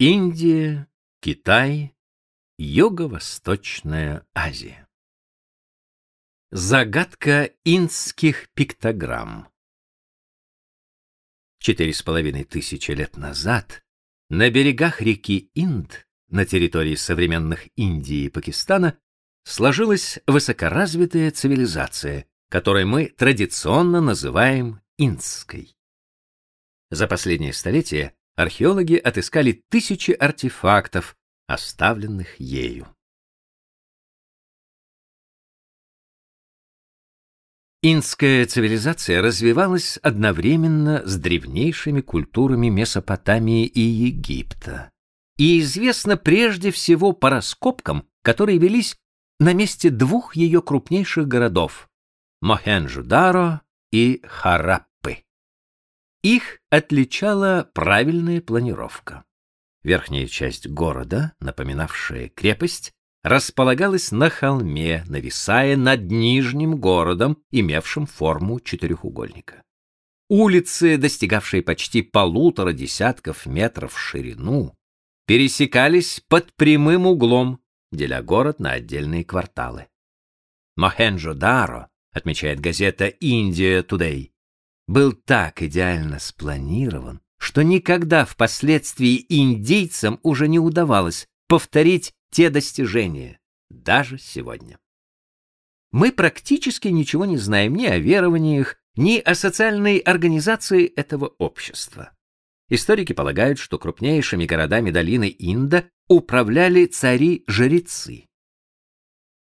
Индия, Китай, Юго-Восточная Азия. Загадка инских пиктограмм. Четыре с половиной тысячи лет назад на берегах реки Инд, на территории современных Индии и Пакистана, сложилась высокоразвитая цивилизация, которую мы традиционно называем инской. За последние столетия археологи отыскали тысячи артефактов, оставленных ею. Инская цивилизация развивалась одновременно с древнейшими культурами Месопотамии и Египта. И известна прежде всего по раскопкам, которые велись на месте двух ее крупнейших городов Мохенджо-Даро и Харап. Их отличала правильная планировка. Верхняя часть города, напоминавшая крепость, располагалась на холме, нависая над нижним городом, имевшим форму четырехугольника. Улицы, достигавшие почти полутора десятков метров в ширину, пересекались под прямым углом, деля город на отдельные кварталы. Мохенджо-Даро, отмечает газета Индия Today, был так идеально спланирован, что никогда впоследствии индейцам уже не удавалось повторить те достижения, даже сегодня. Мы практически ничего не знаем ни о верованиях, ни о социальной организации этого общества. Историки полагают, что крупнейшими городами долины Инда управляли цари-жрецы.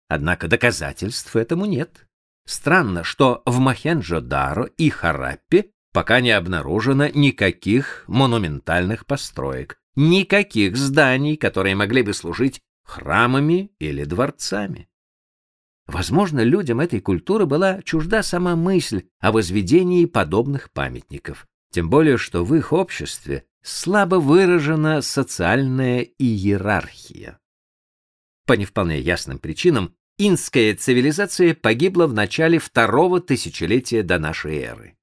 Однако доказательств этому нет. Странно, что в Мохенджо-Даро и Хараппе пока не обнаружено никаких монументальных построек, никаких зданий, которые могли бы служить храмами или дворцами. Возможно, людям этой культуры была чужда сама мысль о возведении подобных памятников, тем более что в их обществе слабо выражена социальная иерархия. По не вполне ясным причинам Инская цивилизация погибла в начале второго тысячелетия до нашей эры.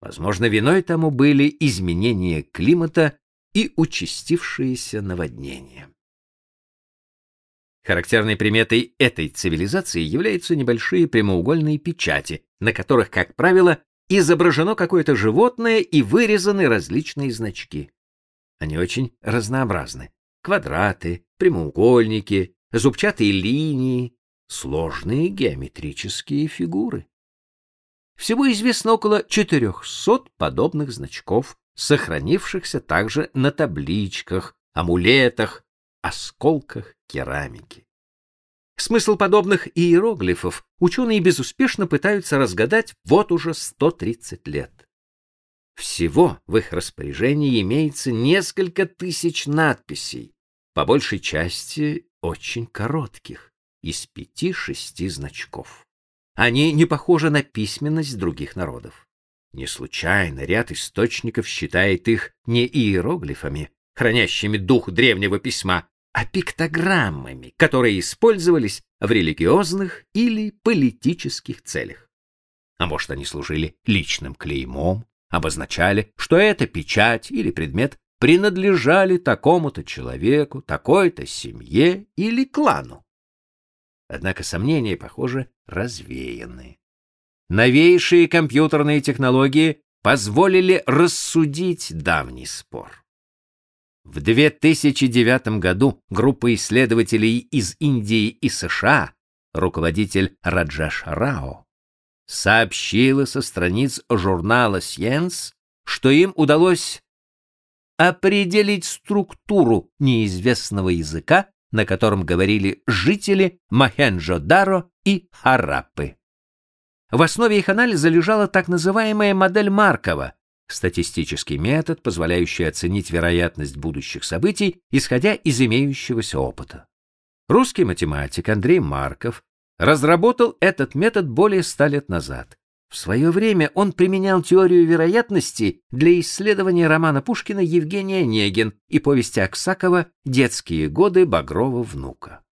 Возможно, виной тому были изменения климата и участившиеся наводнения. Характерной приметой этой цивилизации являются небольшие прямоугольные печати, на которых, как правило, изображено какое-то животное и вырезаны различные значки. Они очень разнообразны. Квадраты, прямоугольники, зубчатые линии, сложные геометрические фигуры. Всего известно около 400 подобных значков, сохранившихся также на табличках, амулетах, осколках керамики. Смысл подобных иероглифов ученые безуспешно пытаются разгадать вот уже 130 лет. Всего в их распоряжении имеется несколько тысяч надписей, по большей части очень коротких из пяти-шести значков. Они не похожи на письменность других народов. Не случайно ряд источников считает их не иероглифами, хранящими дух древнего письма, а пиктограммами, которые использовались в религиозных или политических целях. А может, они служили личным клеймом, обозначали, что эта печать или предмет принадлежали такому-то человеку, такой-то семье или клану. Однако сомнения, похоже, развеяны. Новейшие компьютерные технологии позволили рассудить давний спор. В 2009 году группа исследователей из Индии и США, руководитель Раджаш Рао, сообщила со страниц журнала Science, что им удалось определить структуру неизвестного языка на котором говорили жители Мохенджо-Даро и Хараппы. В основе их анализа лежала так называемая модель Маркова, статистический метод, позволяющий оценить вероятность будущих событий, исходя из имеющегося опыта. Русский математик Андрей Марков разработал этот метод более ста лет назад. В свое время он применял теорию вероятности для исследования романа Пушкина Евгения Онегин и повести Аксакова «Детские годы Багрова внука».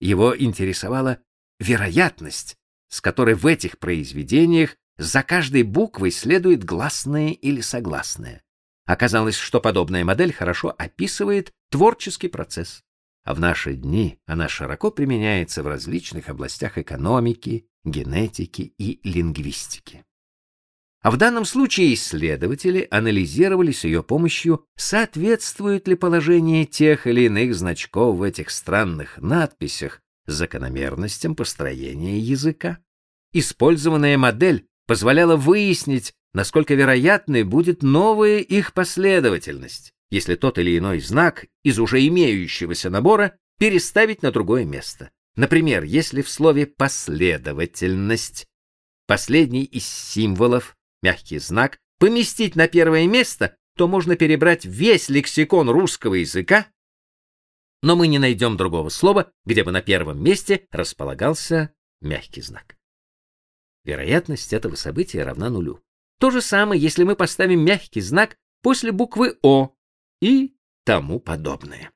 Его интересовала вероятность, с которой в этих произведениях за каждой буквой следует гласное или согласное. Оказалось, что подобная модель хорошо описывает творческий процесс. А в наши дни она широко применяется в различных областях экономики, генетики и лингвистики. А в данном случае исследователи анализировали с ее помощью, соответствует ли положение тех или иных значков в этих странных надписях закономерностям построения языка. Использованная модель позволяла выяснить, насколько вероятной будет новая их последовательность, если тот или иной знак из уже имеющегося набора переставить на другое место. Например, если в слове последовательность последний из символов мягкий знак поместить на первое место, то можно перебрать весь лексикон русского языка, но мы не найдем другого слова, где бы на первом месте располагался мягкий знак. Вероятность этого события равна нулю. То же самое, если мы поставим мягкий знак после буквы О и тому подобное.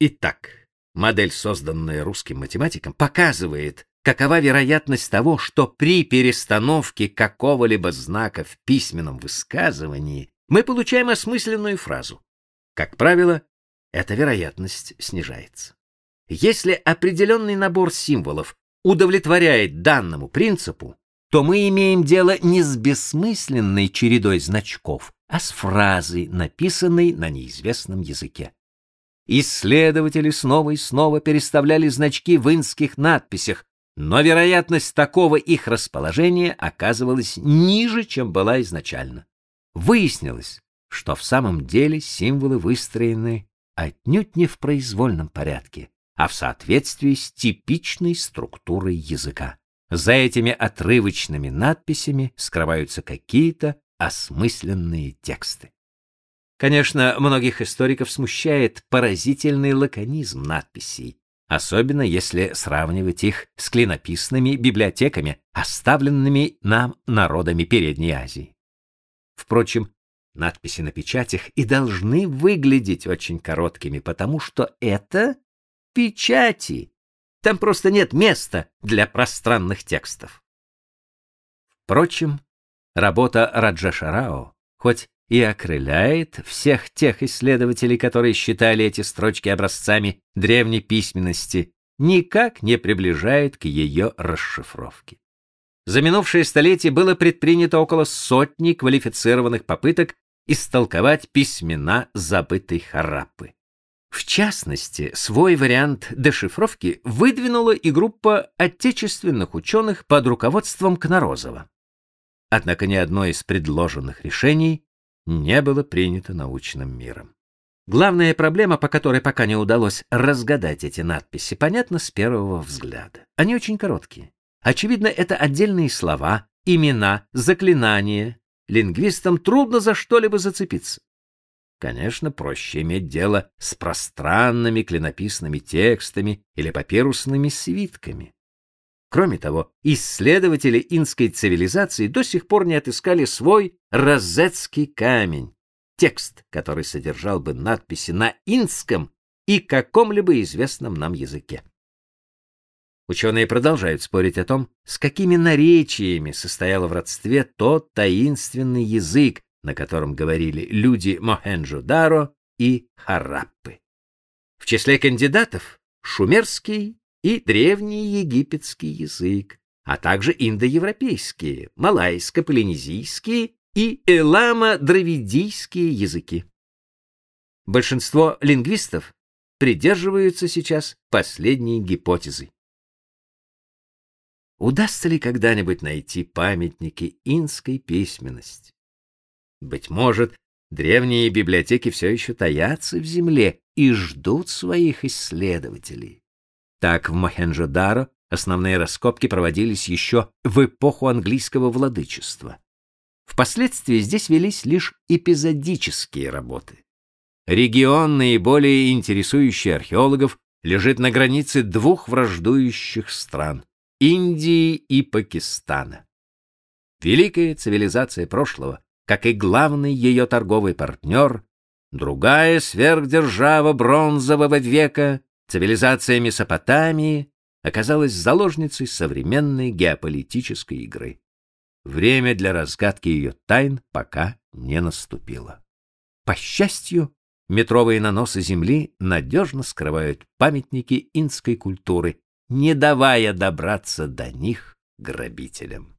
Итак, модель, созданная русским математиком, показывает, какова вероятность того, что при перестановке какого-либо знака в письменном высказывании мы получаем осмысленную фразу. Как правило, эта вероятность снижается. Если определенный набор символов удовлетворяет данному принципу, то мы имеем дело не с бессмысленной чередой значков, а с фразой, написанной на неизвестном языке. Исследователи снова и снова переставляли значки в инских надписях, но вероятность такого их расположения оказывалась ниже, чем была изначально. Выяснилось, что в самом деле символы выстроены отнюдь не в произвольном порядке, а в соответствии с типичной структурой языка. За этими отрывочными надписями скрываются какие-то осмысленные тексты. Конечно, многих историков смущает поразительный лаконизм надписей, особенно если сравнивать их с клинописными библиотеками, оставленными нам народами Передней Азии. Впрочем, надписи на печатях и должны выглядеть очень короткими, потому что это печати. Там просто нет места для пространных текстов. Впрочем, работа Раджашарао, хоть и окрыляет всех тех исследователей, которые считали эти строчки образцами древней письменности, никак не приближает к ее расшифровке. За минувшее столетие было предпринято около сотни квалифицированных попыток истолковать письмена забытой Хараппы. В частности, свой вариант дешифровки выдвинула и группа отечественных ученых под руководством Кнорозова. Однако ни одно из предложенных решений не было принято научным миром. Главная проблема, по которой пока не удалось разгадать эти надписи, понятна с первого взгляда. Они очень короткие. Очевидно, это отдельные слова, имена, заклинания. Лингвистам трудно за что-либо зацепиться. Конечно, проще иметь дело с пространными клинописными текстами или папирусными свитками. Кроме того, исследователи инской цивилизации до сих пор не отыскали свой розетский камень, текст, который содержал бы надписи на инском и каком-либо известном нам языке. Ученые продолжают спорить о том, с какими наречиями состоял в родстве тот таинственный язык, на котором говорили люди Мохенджо-Даро и Хараппы. В числе кандидатов шумерский и древний египетский язык, а также индоевропейские, малайско-полинезийские и эламо-дравидийские языки. Большинство лингвистов придерживаются сейчас последней гипотезы. Удастся ли когда-нибудь найти памятники инской письменности? Быть может, древние библиотеки все еще таятся в земле и ждут своих исследователей. Так в Мохенджо-Даро основные раскопки проводились еще в эпоху английского владычества. Впоследствии здесь велись лишь эпизодические работы. Регион, наиболее интересующий археологов, лежит на границе двух враждующих стран — Индии и Пакистана. Великая цивилизация прошлого как и главный ее торговый партнер, другая сверхдержава бронзового века, цивилизация Месопотамии, оказалась заложницей современной геополитической игры. Время для разгадки ее тайн пока не наступило. По счастью, метровые наносы земли надежно скрывают памятники инской культуры, не давая добраться до них грабителям.